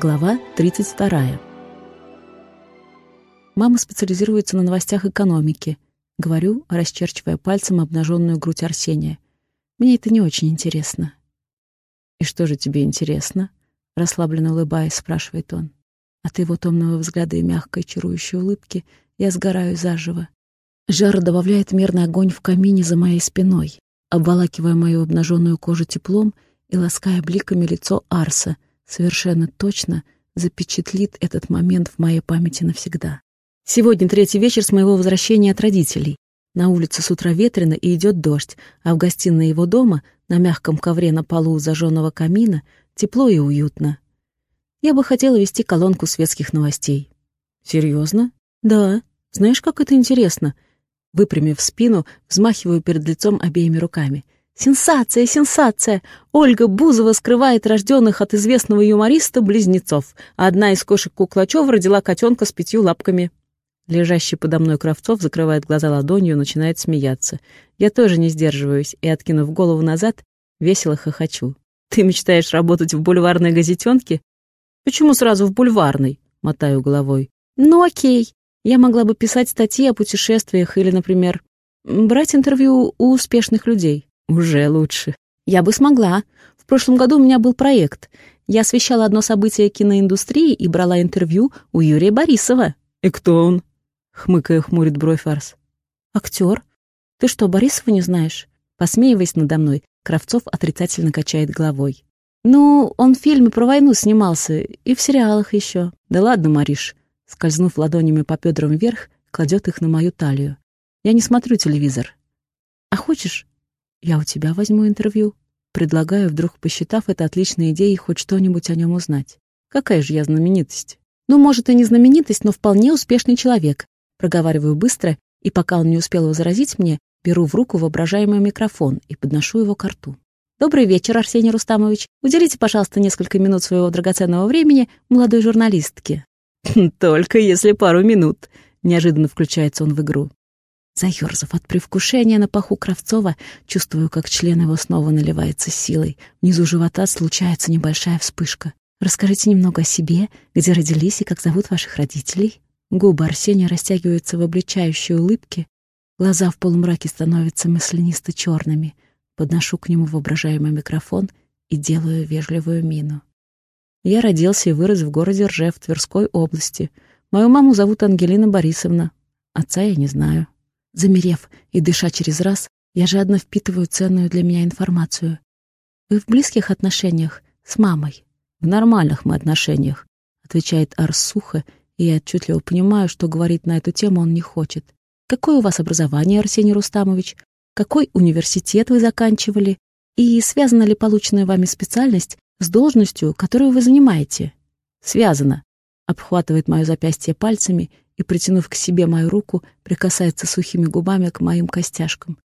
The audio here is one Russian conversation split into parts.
Глава 32. Мама специализируется на новостях экономики. Говорю, расчерчивая пальцем обнаженную грудь Арсения. Мне это не очень интересно. «И что же тебе интересно?» Расслабленно улыбаясь, спрашивает он. От его томного взгляда и мягкой чарующей улыбки я сгораю заживо. Жар добавляет мерный огонь в камине за моей спиной, обволакивая мою обнаженную кожу теплом и лаская бликами лицо Арса, совершенно точно запечатлит этот момент в моей памяти навсегда. Сегодня третий вечер с моего возвращения от родителей. На улице с утра ветрено и идет дождь, а в гостиной его дома, на мягком ковре на полу зажженного камина, тепло и уютно. Я бы хотела вести колонку светских новостей. Серьезно? Да. Знаешь, как это интересно? Выпрямив спину, взмахиваю перед лицом обеими руками. Сенсация, сенсация! Ольга Бузова скрывает рожденных от известного юмориста близнецов, одна из кошек Куклачева родила котенка с пятью лапками. Лежащий подо мной Кравцов закрывает глаза ладонью и начинает смеяться. Я тоже не сдерживаюсь и, откинув голову назад, весело хохочу. «Ты мечтаешь работать в бульварной газетенке?» «Почему сразу в бульварной?» — мотаю головой. «Ну окей. Я могла бы писать статьи о путешествиях или, например, брать интервью у успешных людей. Уже лучше. Я бы смогла. В прошлом году у меня был проект. Я освещала одно событие киноиндустрии и брала интервью у Юрия Борисова. И кто он? Хмыкая хмурит бровь Арс. Актер. Ты что, Борисова не знаешь? Посмеиваясь надо мной, Кравцов отрицательно качает головой. Ну, он в фильме про войну снимался и в сериалах еще. Да ладно, Мариш. Скользнув ладонями по бедрам вверх, кладет их на мою талию. Я не смотрю телевизор. А хочешь, я у тебя возьму интервью. Предлагаю, вдруг посчитав это отличной идеей, хоть что-нибудь о нем узнать. Какая же я знаменитость? Ну, может, и не знаменитость, но вполне успешный человек. Проговариваю быстро, и пока он не успел возразить мне, беру в руку воображаемый микрофон и подношу его к рту. «Добрый вечер, Арсений Рустамович. Уделите, пожалуйста, несколько минут своего драгоценного времени молодой журналистке». «Только если пару минут», — неожиданно включается он в игру. Заёрзав от привкушения на паху Кравцова, чувствую, как член его снова наливается силой. Внизу живота случается небольшая вспышка. «Расскажите немного о себе, где родились и как зовут ваших родителей?» Губы Арсения растягиваются в обличающей улыбке, глаза в полумраке становятся мысленисто черными. Подношу к нему воображаемый микрофон и делаю вежливую мину. Я родился и вырос в городе Ржев Тверской области. Мою маму зовут Ангелина Борисовна. Отца я не знаю. Замерев и дыша через раз, я жадно впитываю ценную для меня информацию. «Вы в близких отношениях с мамой?» «В нормальных мы отношениях», — отвечает Арс сухо, и я отчетливо понимаю, что говорить на эту тему он не хочет. «Какое у вас образование, Арсений Рустамович? Какой университет вы заканчивали? И связана ли полученная вами специальность с должностью, которую вы занимаете?» «Связано», — обхватывает мое запястье пальцами и, притянув к себе мою руку, прикасается сухими губами к моим костяшкам.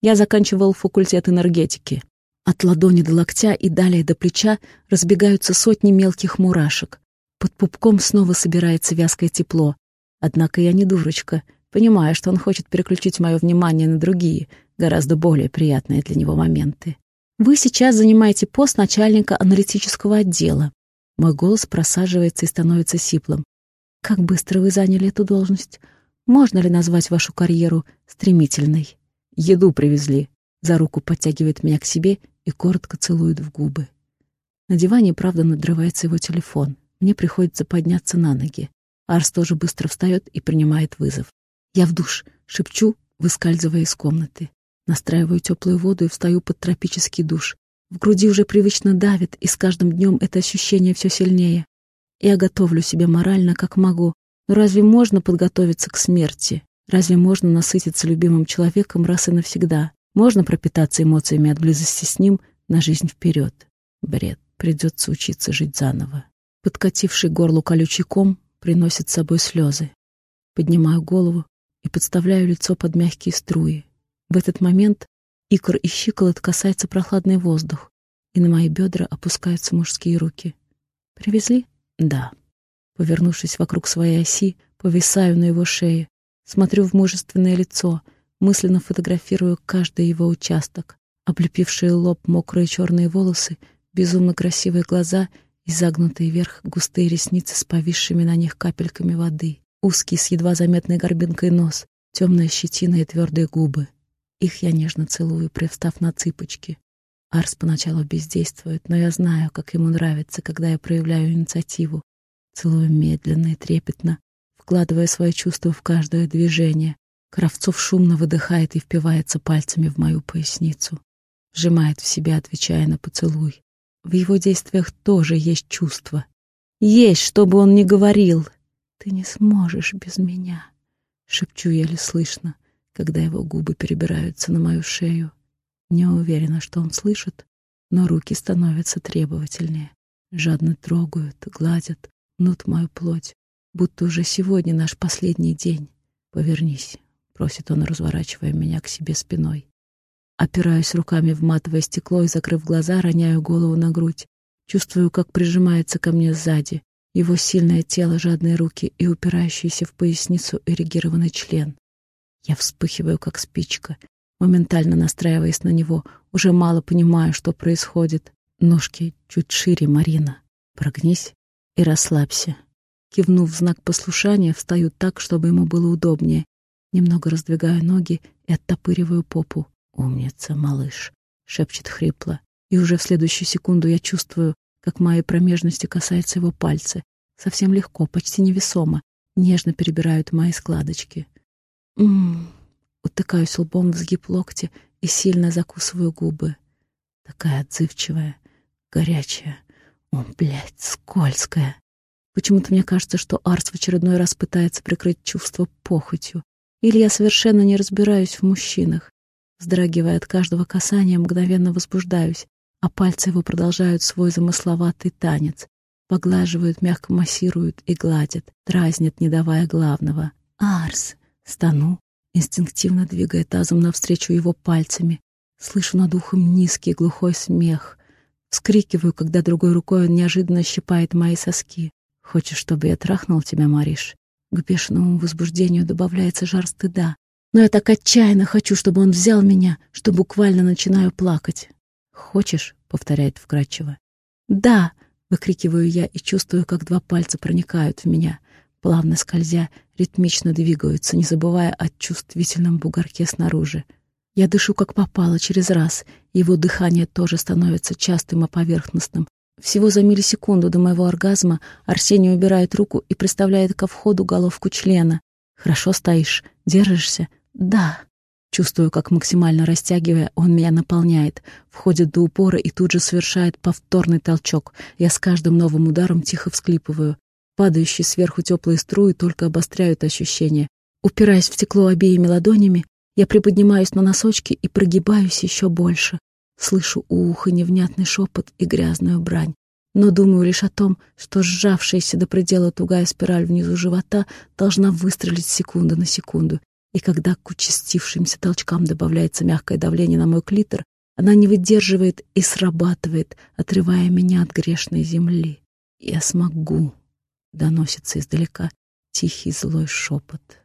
Я заканчивал факультет энергетики. От ладони до локтя и далее до плеча разбегаются сотни мелких мурашек. Под пупком снова собирается вязкое тепло. Однако я не дурочка, понимая, что он хочет переключить мое внимание на другие, гораздо более приятные для него моменты. Вы сейчас занимаете пост начальника аналитического отдела. Мой голос просаживается и становится сиплым. Как быстро вы заняли эту должность? Можно ли назвать вашу карьеру стремительной? Еду привезли. За руку подтягивает меня к себе и коротко целует в губы. На диване, правда, надрывается его телефон. Мне приходится подняться на ноги. Арс тоже быстро встает и принимает вызов. Я в душ, шепчу, выскальзывая из комнаты. Настраиваю теплую воду и встаю под тропический душ. В груди уже привычно давит, и с каждым днем это ощущение все сильнее. Я готовлю себя морально, как могу. Но разве можно подготовиться к смерти? Разве можно насытиться любимым человеком раз и навсегда? Можно пропитаться эмоциями от близости с ним на жизнь вперед? Бред. Придется учиться жить заново. Подкативший горлу колючий ком приносит с собой слезы. Поднимаю голову и подставляю лицо под мягкие струи. В этот момент икр и щиколот касается прохладный воздух, и на мои бедра опускаются мужские руки. «Привезли?» Да. Повернувшись вокруг своей оси, повисаю на его шее, смотрю в мужественное лицо, мысленно фотографирую каждый его участок, облепившие лоб мокрые черные волосы, безумно красивые глаза Изогнутые вверх густые ресницы с повисшими на них капельками воды, узкий с едва заметной горбинкой нос, темная щетина и твердые губы. Их я нежно целую, привстав на цыпочки. Арс поначалу бездействует, но я знаю, как ему нравится, когда я проявляю инициативу. Целую медленно и трепетно, вкладывая свои чувства в каждое движение. Кравцов шумно выдыхает и впивается пальцами в мою поясницу. Сжимает в себя, отвечая на поцелуй. В его действиях тоже есть чувство. Есть, чтобы он не говорил. «Ты не сможешь без меня», — шепчу еле слышно, когда его губы перебираются на мою шею. Не уверена, что он слышит, но руки становятся требовательнее. Жадно трогают, гладят, нут мою плоть, будто уже сегодня наш последний день. «Повернись», — просит он, разворачивая меня к себе спиной. Опираюсь руками в матовое стекло и, закрыв глаза, роняю голову на грудь. Чувствую, как прижимается ко мне сзади. Его сильное тело, жадные руки и упирающийся в поясницу эрегированный член. Я вспыхиваю, как спичка, моментально настраиваясь на него. Уже мало понимаю, что происходит. Ножки чуть шире, Марина. Прогнись и расслабься. Кивнув в знак послушания, встаю так, чтобы ему было удобнее. Немного раздвигаю ноги и оттопыриваю попу. «Умница, малыш», — шепчет хрипло. И уже в следующую секунду я чувствую, как моей промежности касаются его пальцы. Совсем легко, почти невесомо. Нежно перебирают мои складочки. Ммм, утыкаюсь лбом в сгиб локти и сильно закусываю губы. Такая отзывчивая, горячая. О, блядь, скользкая. Почему-то мне кажется, что Арс в очередной раз пытается прикрыть чувство похотью. Или я совершенно не разбираюсь в мужчинах. Вздрагивая от каждого касания, мгновенно возбуждаюсь, а пальцы его продолжают свой замысловатый танец. Поглаживают, мягко массируют и гладят, дразнят, не давая главного. «Арс!» Стану, инстинктивно двигая тазом навстречу его пальцами. Слышу над ухом низкий глухой смех. Вскрикиваю, когда другой рукой он неожиданно щипает мои соски. «Хочешь, чтобы я трахнул тебя, Мариш?» К бешеному возбуждению добавляется жар стыда. Но я так отчаянно хочу, чтобы он взял меня, что буквально начинаю плакать. «Хочешь?» — повторяет вкрадчиво. «Да!» — выкрикиваю я и чувствую, как два пальца проникают в меня, плавно скользя, ритмично двигаются, не забывая о чувствительном бугорке снаружи. Я дышу как попало через раз, его дыхание тоже становится частым и поверхностным. Всего за миллисекунду до моего оргазма Арсений убирает руку и приставляет ко входу головку члена. «Хорошо стоишь, держишься?» «Да». Чувствую, как максимально растягивая, он меня наполняет, входит до упора и тут же совершает повторный толчок. Я с каждым новым ударом тихо всклипываю. Падающие сверху теплые струи только обостряют ощущения. Упираясь в стекло обеими ладонями, я приподнимаюсь на носочки и прогибаюсь еще больше. Слышу у уха невнятный шепот и грязную брань. Но думаю лишь о том, что сжавшаяся до предела тугая спираль внизу живота должна выстрелить секунду на секунду. И когда к участившимся толчкам добавляется мягкое давление на мой клитор, она не выдерживает и срабатывает, отрывая меня от грешной земли. «Я смогу», — доносится издалека тихий злой шепот.